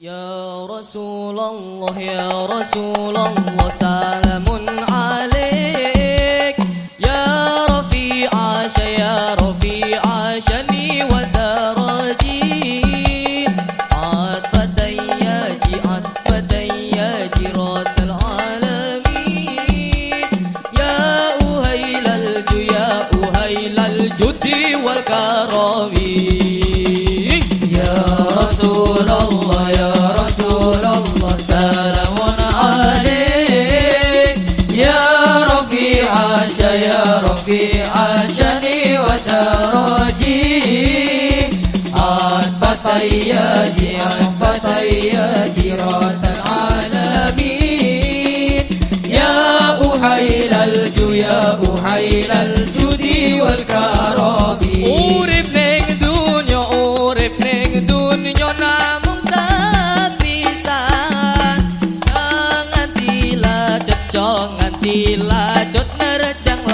يا رسول الله يا رسول الله سلام عليك. يا رفيع عاش يا رفيع عاشني ودرجي. عطفة ياجي عطفة ياجي رد العالمين. يا أهيل الجو يا أهيل الجد والكرم عاش يا رفيع عاشني ودرجي عطفة ياجي عطفة ياجي رأت العالمين. يا أحيل الجو يا أحيل الجود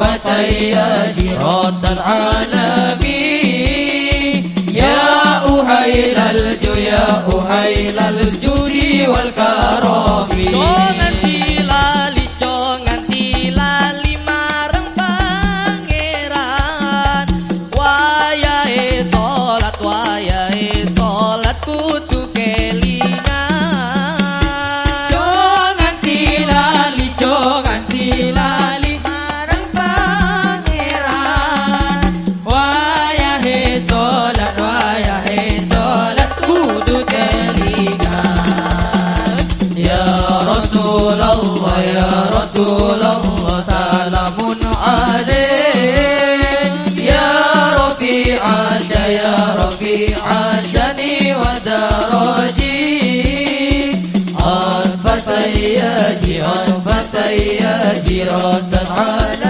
فتياجي رد العالمين يا أحيل الجو يا أحيل الجود والكرم عاش يا ربي عاشني ودارجي عرفت يا جيران فتي يا على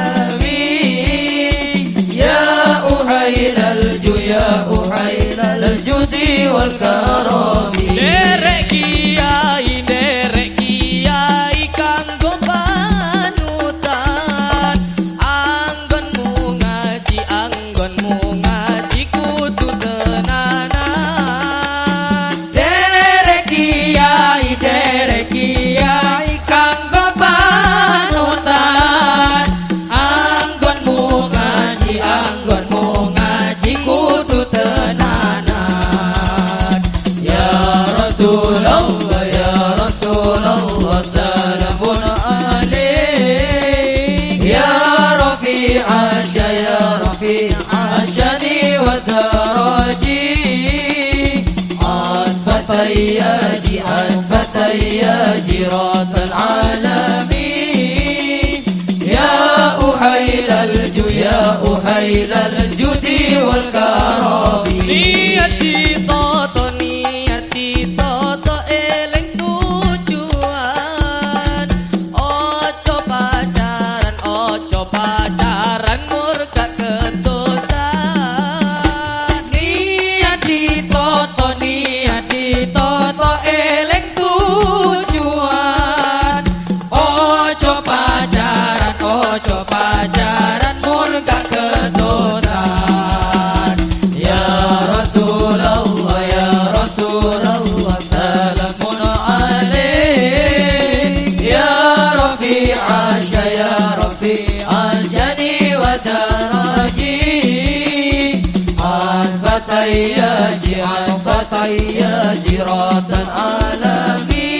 عن فتياجي عن فتياجي رات العالمين. يا أحيل الجو يا أحيل الجود فتياجي رات العالمين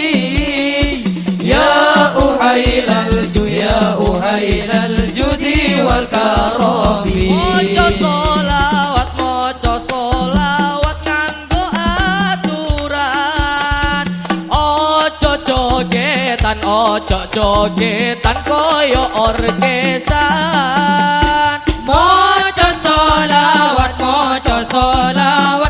يا أحيل الجو يا أحيل الجود والكرم Moco solawat, moco solawat nganggo aturan Ojo jogetan, ojo jogetan koyo orkesan Mojo solawat, mojo solawat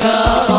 يا